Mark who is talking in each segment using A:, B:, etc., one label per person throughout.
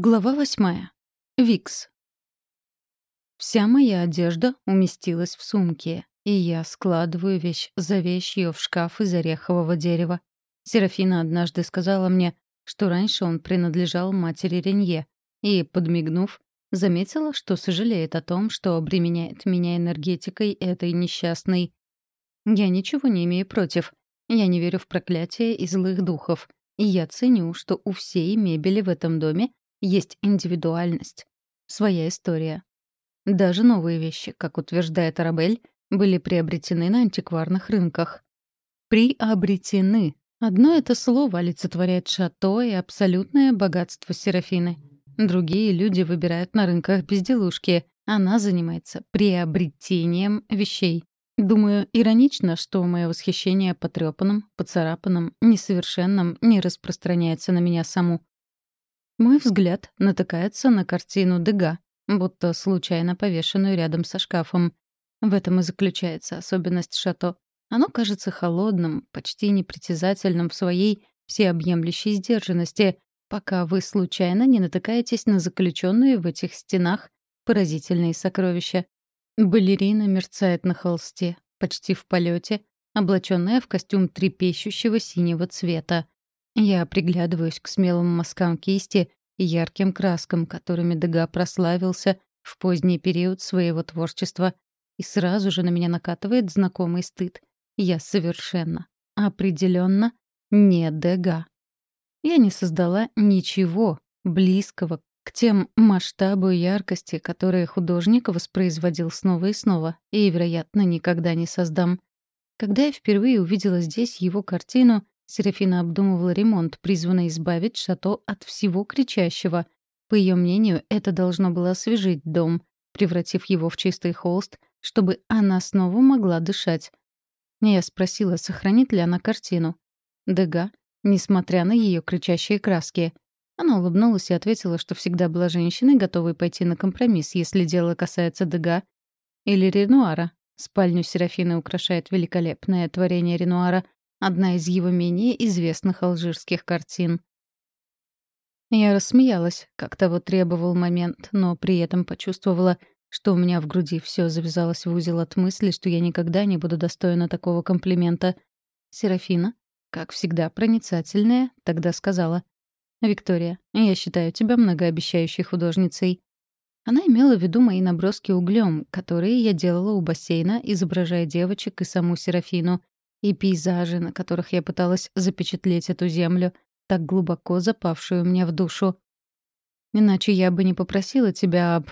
A: Глава восьмая. Викс. Вся моя одежда уместилась в сумке, и я складываю вещь за вещью в шкаф из орехового дерева. Серафина однажды сказала мне, что раньше он принадлежал матери Ренье, и, подмигнув, заметила, что сожалеет о том, что обременяет меня энергетикой этой несчастной. Я ничего не имею против. Я не верю в проклятие и злых духов. И я ценю, что у всей мебели в этом доме есть индивидуальность, своя история. Даже новые вещи, как утверждает Арабель, были приобретены на антикварных рынках. Приобретены. Одно это слово олицетворяет шато и абсолютное богатство Серафины. Другие люди выбирают на рынках безделушки. Она занимается приобретением вещей. Думаю, иронично, что мое восхищение потрепанным, поцарапанным, несовершенным не распространяется на меня саму. Мой взгляд натыкается на картину Дега, будто случайно повешенную рядом со шкафом. В этом и заключается особенность шато. Оно кажется холодным, почти непритязательным в своей всеобъемлющей сдержанности, пока вы случайно не натыкаетесь на заключенные в этих стенах поразительные сокровища. Балерина мерцает на холсте, почти в полете, облаченная в костюм трепещущего синего цвета. Я приглядываюсь к смелым мазкам кисти и ярким краскам, которыми Дега прославился в поздний период своего творчества, и сразу же на меня накатывает знакомый стыд. Я совершенно, определенно не Дега. Я не создала ничего близкого к тем масштабу и яркости, которые художник воспроизводил снова и снова, и, вероятно, никогда не создам. Когда я впервые увидела здесь его картину, Серафина обдумывала ремонт, призванный избавить шато от всего кричащего. По ее мнению, это должно было освежить дом, превратив его в чистый холст, чтобы она снова могла дышать. Я спросила, сохранит ли она картину. Дега, несмотря на ее кричащие краски. Она улыбнулась и ответила, что всегда была женщиной, готовой пойти на компромисс, если дело касается Дега или Ренуара. Спальню Серафины украшает великолепное творение Ренуара — одна из его менее известных алжирских картин. Я рассмеялась, как того требовал момент, но при этом почувствовала, что у меня в груди все завязалось в узел от мысли, что я никогда не буду достойна такого комплимента. Серафина, как всегда проницательная, тогда сказала. «Виктория, я считаю тебя многообещающей художницей». Она имела в виду мои наброски углем, которые я делала у бассейна, изображая девочек и саму Серафину — и пейзажи, на которых я пыталась запечатлеть эту землю, так глубоко запавшую мне в душу. Иначе я бы не попросила тебя об...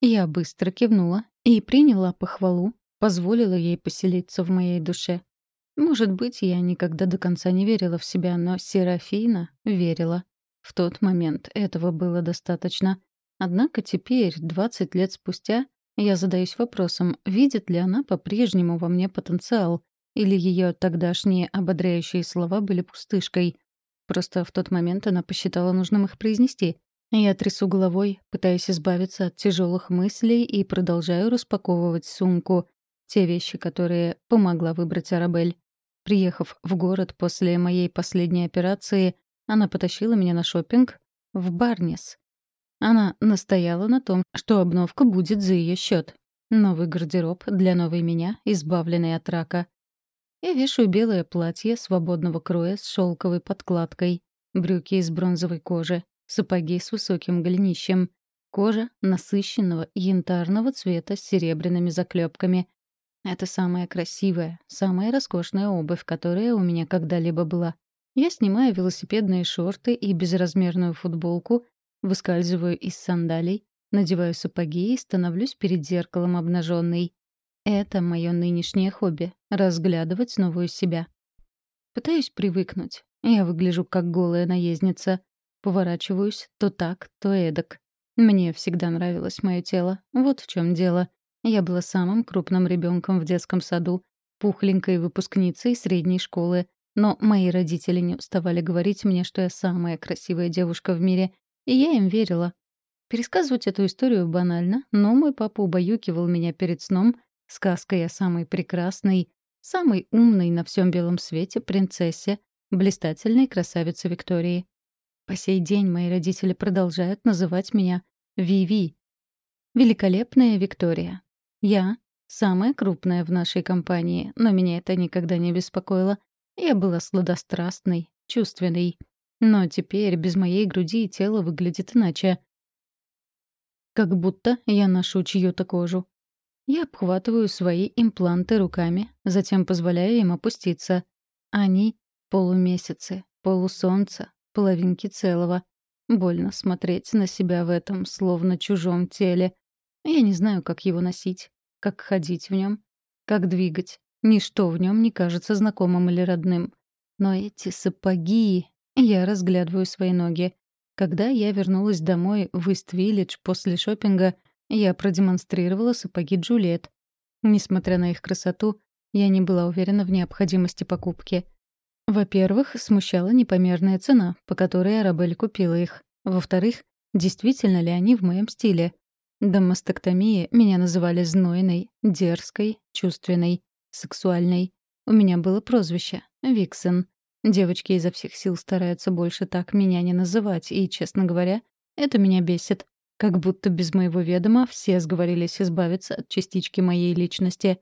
A: Я быстро кивнула и приняла похвалу, позволила ей поселиться в моей душе. Может быть, я никогда до конца не верила в себя, но Серафина верила. В тот момент этого было достаточно. Однако теперь, 20 лет спустя, я задаюсь вопросом, видит ли она по-прежнему во мне потенциал, или ее тогдашние ободряющие слова были пустышкой. Просто в тот момент она посчитала нужным их произнести. Я трясу головой, пытаясь избавиться от тяжелых мыслей и продолжаю распаковывать сумку. Те вещи, которые помогла выбрать Арабель. Приехав в город после моей последней операции, она потащила меня на шопинг в Барнес. Она настояла на том, что обновка будет за ее счет. Новый гардероб для новой меня, избавленной от рака. Я вешаю белое платье свободного кроя с шелковой подкладкой, брюки из бронзовой кожи, сапоги с высоким голенищем, кожа насыщенного янтарного цвета с серебряными заклепками. Это самая красивая, самая роскошная обувь, которая у меня когда-либо была. Я снимаю велосипедные шорты и безразмерную футболку, выскальзываю из сандалий, надеваю сапоги и становлюсь перед зеркалом обнаженной. Это мое нынешнее хобби — разглядывать новую себя. Пытаюсь привыкнуть. Я выгляжу как голая наездница. Поворачиваюсь то так, то эдак. Мне всегда нравилось мое тело. Вот в чем дело. Я была самым крупным ребенком в детском саду, пухленькой выпускницей средней школы. Но мои родители не уставали говорить мне, что я самая красивая девушка в мире, и я им верила. Пересказывать эту историю банально, но мой папа убаюкивал меня перед сном — Сказкой о самой прекрасной, самой умной на всем белом свете принцессе, блистательной красавице Виктории. По сей день мои родители продолжают называть меня Виви. Великолепная Виктория. Я самая крупная в нашей компании, но меня это никогда не беспокоило. Я была сладострастной, чувственной. Но теперь без моей груди тело выглядит иначе. Как будто я ношу чью-то кожу. Я обхватываю свои импланты руками, затем позволяю им опуститься. Они — полумесяцы, полусолнца, половинки целого. Больно смотреть на себя в этом, словно чужом теле. Я не знаю, как его носить, как ходить в нем, как двигать. Ничто в нем не кажется знакомым или родным. Но эти сапоги... Я разглядываю свои ноги. Когда я вернулась домой в Ист-Виллидж после шопинга, я продемонстрировала сапоги Джульет. Несмотря на их красоту, я не была уверена в необходимости покупки — во-первых, смущала непомерная цена, по которой Арабель купила их. Во-вторых, действительно ли они в моем стиле? До мастектомии меня называли знойной, дерзкой, чувственной, сексуальной. У меня было прозвище — Виксен. Девочки изо всех сил стараются больше так меня не называть, и, честно говоря, это меня бесит. Как будто без моего ведома все сговорились избавиться от частички моей личности.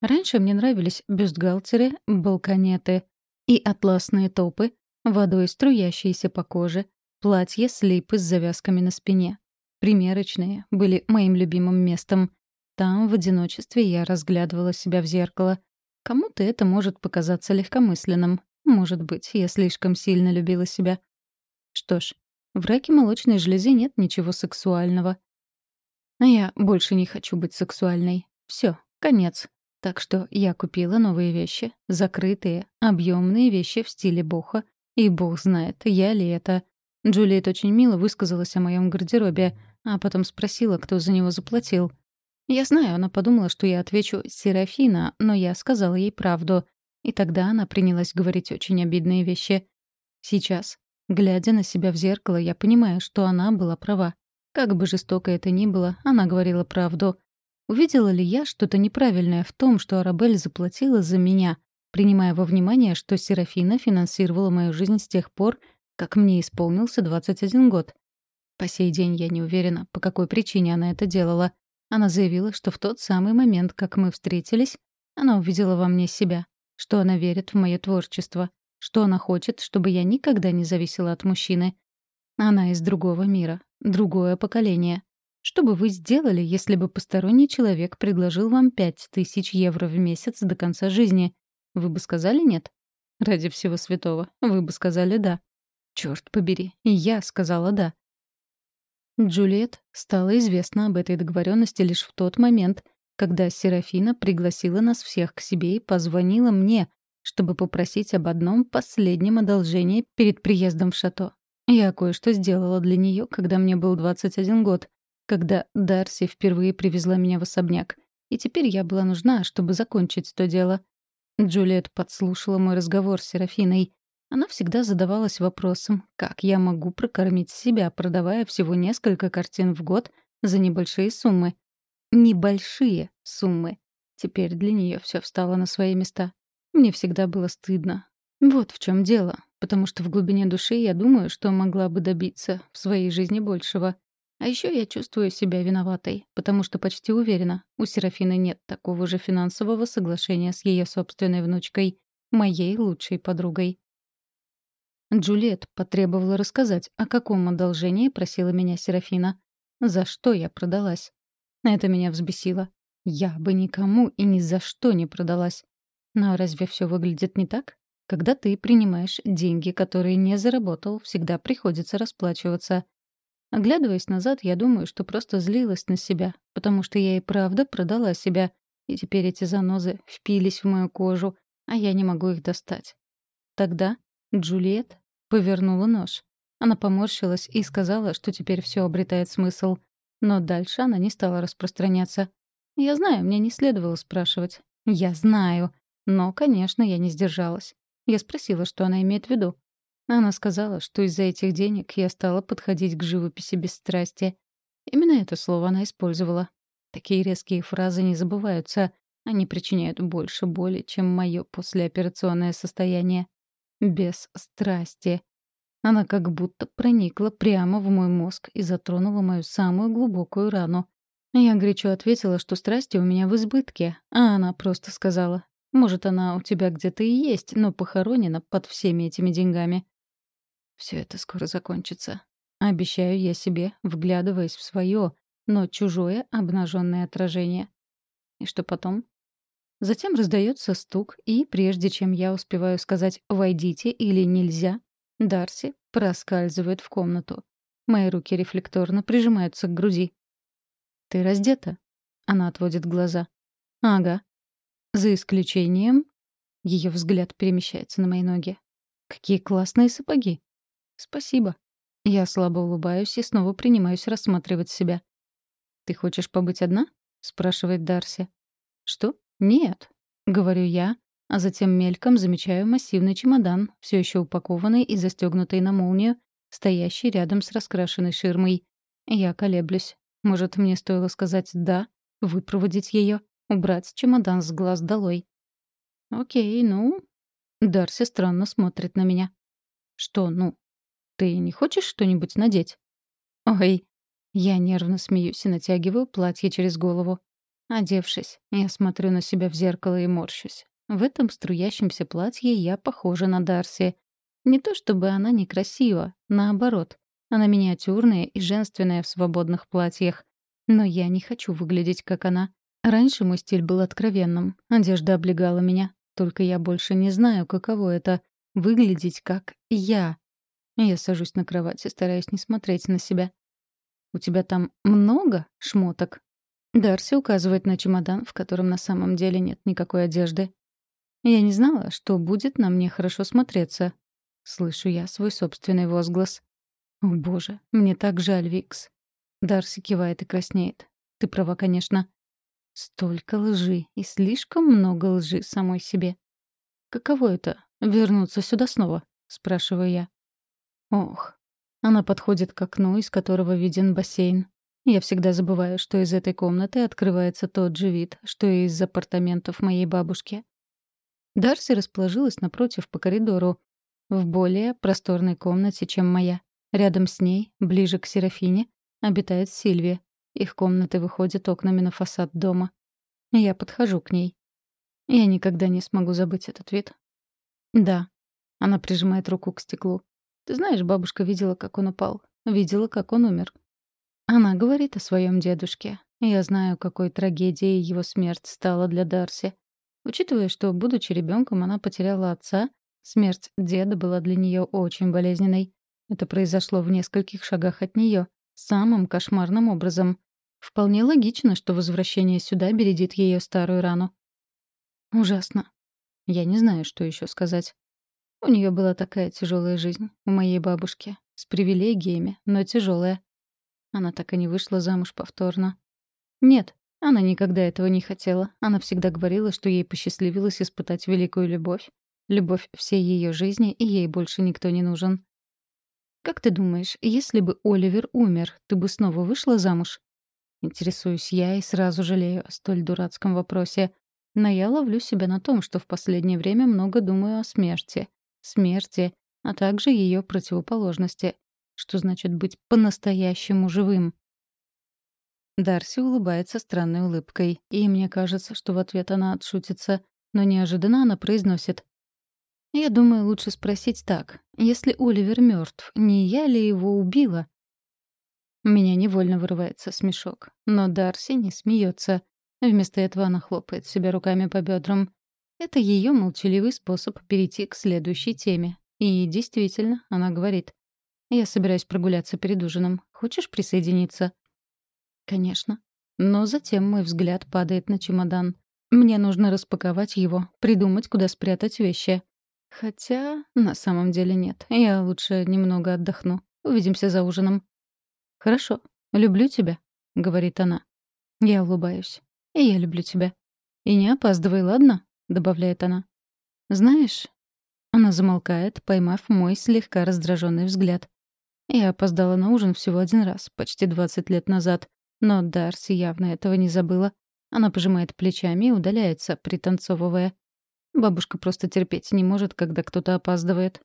A: Раньше мне нравились бюстгальтеры, балконеты — и атласные топы, водой струящиеся по коже, платья слипы с завязками на спине. Примерочные были моим любимым местом. Там, в одиночестве, я разглядывала себя в зеркало. Кому-то это может показаться легкомысленным. Может быть, я слишком сильно любила себя. Что ж, в раке молочной железы нет ничего сексуального. А я больше не хочу быть сексуальной. Все, конец. Так что я купила новые вещи, закрытые, объемные вещи в стиле боха, и бог знает, я ли это. Джулиет очень мило высказалась о моем гардеробе, а потом спросила, кто за него заплатил. Я знаю, она подумала, что я отвечу «Серафина», но я сказала ей правду. И тогда она принялась говорить очень обидные вещи. Сейчас, глядя на себя в зеркало, я понимаю, что она была права. Как бы жестоко это ни было, она говорила правду. Увидела ли я что-то неправильное в том, что Арабель заплатила за меня, принимая во внимание, что Серафина финансировала мою жизнь с тех пор, как мне исполнился 21 год? По сей день я не уверена, по какой причине она это делала. Она заявила, что в тот самый момент, как мы встретились, она увидела во мне себя, что она верит в мое творчество, что она хочет, чтобы я никогда не зависела от мужчины. Она из другого мира, другое поколение. Что бы вы сделали, если бы посторонний человек предложил вам пять тысяч евро в месяц до конца жизни? Вы бы сказали «нет»? Ради всего святого. Вы бы сказали «да». Черт побери, я сказала «да». Джульет стало известно об этой договоренности лишь в тот момент, когда Серафина пригласила нас всех к себе и позвонила мне, чтобы попросить об одном последнем одолжении перед приездом в шато. Я кое-что сделала для нее, когда мне был 21 год, когда Дарси впервые привезла меня в особняк. И теперь я была нужна, чтобы закончить то дело. Джулиет подслушала мой разговор с Серафиной. Она всегда задавалась вопросом, как я могу прокормить себя, продавая всего несколько картин в год за небольшие суммы. Небольшие суммы. Теперь для нее все встало на свои места. Мне всегда было стыдно. Вот в чем дело. Потому что в глубине души я думаю, что могла бы добиться в своей жизни большего. А еще я чувствую себя виноватой, потому что почти уверена, у Серафины нет такого же финансового соглашения с ее собственной внучкой, моей лучшей подругой. Джульет потребовала рассказать, о каком одолжении просила меня Серафина. За что я продалась? Это меня взбесило. Я бы никому и ни за что не продалась. Но разве все выглядит не так? Когда ты принимаешь деньги, которые не заработал, всегда приходится расплачиваться. Оглядываясь назад, я думаю, что просто злилась на себя, потому что я и правда продала себя, и теперь эти занозы впились в мою кожу, а я не могу их достать. Тогда Джульет повернула нож. Она поморщилась и сказала, что теперь все обретает смысл. Но дальше она не стала распространяться. Я знаю, мне не следовало спрашивать. Я знаю. Но, конечно, я не сдержалась. Я спросила, что она имеет в виду. Она сказала, что из-за этих денег я стала подходить к живописи без страсти. Именно это слово она использовала. Такие резкие фразы не забываются. Они причиняют больше боли, чем мое послеоперационное состояние. Без страсти. Она как будто проникла прямо в мой мозг и затронула мою самую глубокую рану. Я горячо ответила, что страсти у меня в избытке, а она просто сказала, «Может, она у тебя где-то и есть, но похоронена под всеми этими деньгами». Все это скоро закончится. Обещаю я себе, вглядываясь в свое, но чужое обнаженное отражение. И что потом? Затем раздается стук, и прежде чем я успеваю сказать «войдите» или «нельзя», Дарси проскальзывает в комнату. Мои руки рефлекторно прижимаются к груди. «Ты раздета?» Она отводит глаза. «Ага». За исключением... Ее взгляд перемещается на мои ноги. «Какие классные сапоги!» «Спасибо». Я слабо улыбаюсь и снова принимаюсь рассматривать себя. «Ты хочешь побыть одна?» — спрашивает Дарси. «Что? Нет», — говорю я, а затем мельком замечаю массивный чемодан, все еще упакованный и застегнутый на молнию, стоящий рядом с раскрашенной ширмой. Я колеблюсь. Может, мне стоило сказать «да», выпроводить ее, убрать чемодан с глаз долой. «Окей, ну...» Дарси странно смотрит на меня. «Что «ну»? Ты не хочешь что-нибудь надеть?» «Ой». Я нервно смеюсь и натягиваю платье через голову. Одевшись, я смотрю на себя в зеркало и морщусь. В этом струящемся платье я похожа на Дарси. Не то чтобы она некрасива, наоборот. Она миниатюрная и женственная в свободных платьях. Но я не хочу выглядеть, как она. Раньше мой стиль был откровенным. Одежда облегала меня. Только я больше не знаю, каково это — выглядеть как я. Я сажусь на кровать и стараюсь не смотреть на себя. «У тебя там много шмоток?» Дарси указывает на чемодан, в котором на самом деле нет никакой одежды. Я не знала, что будет на мне хорошо смотреться. Слышу я свой собственный возглас. О, боже, мне так жаль, Викс. Дарси кивает и краснеет. Ты права, конечно. Столько лжи и слишком много лжи самой себе. Каково это — вернуться сюда снова? Спрашиваю я. Ох. Она подходит к окну, из которого виден бассейн. Я всегда забываю, что из этой комнаты открывается тот же вид, что и из апартаментов моей бабушки. Дарси расположилась напротив по коридору, в более просторной комнате, чем моя. Рядом с ней, ближе к Серафине, обитает Сильвия. Их комнаты выходят окнами на фасад дома. Я подхожу к ней. Я никогда не смогу забыть этот вид. Да. Она прижимает руку к стеклу. Ты знаешь, бабушка видела, как он упал. Видела, как он умер. Она говорит о своем дедушке. Я знаю, какой трагедией его смерть стала для Дарси. Учитывая, что, будучи ребенком, она потеряла отца, смерть деда была для нее очень болезненной. Это произошло в нескольких шагах от нее, самым кошмарным образом. Вполне логично, что возвращение сюда бередит ее старую рану. Ужасно. Я не знаю, что еще сказать. У нее была такая тяжелая жизнь, у моей бабушки, с привилегиями, но тяжелая. Она так и не вышла замуж повторно. Нет, она никогда этого не хотела. Она всегда говорила, что ей посчастливилось испытать великую любовь. Любовь всей ее жизни, и ей больше никто не нужен. «Как ты думаешь, если бы Оливер умер, ты бы снова вышла замуж?» Интересуюсь я и сразу жалею о столь дурацком вопросе. Но я ловлю себя на том, что в последнее время много думаю о смерти. Смерти, а также ее противоположности. Что значит быть по-настоящему живым? Дарси улыбается странной улыбкой, и мне кажется, что в ответ она отшутится, но неожиданно она произносит. «Я думаю, лучше спросить так. Если Оливер мертв, не я ли его убила?» Меня невольно вырывается смешок, но Дарси не смеется. Вместо этого она хлопает себя руками по бедрам. Это ее молчаливый способ перейти к следующей теме. И действительно, она говорит. «Я собираюсь прогуляться перед ужином. Хочешь присоединиться?» Конечно. Но затем мой взгляд падает на чемодан. Мне нужно распаковать его, придумать, куда спрятать вещи. Хотя, на самом деле нет. Я лучше немного отдохну. Увидимся за ужином. «Хорошо. Люблю тебя», — говорит она. Я улыбаюсь. «И я люблю тебя». «И не опаздывай, ладно?» — добавляет она. «Знаешь...» Она замолкает, поймав мой слегка раздраженный взгляд. Я опоздала на ужин всего один раз, почти 20 лет назад. Но Дарси явно этого не забыла. Она пожимает плечами и удаляется, пританцовывая. Бабушка просто терпеть не может, когда кто-то опаздывает.